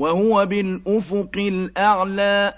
وهو بالأفق الأعلى.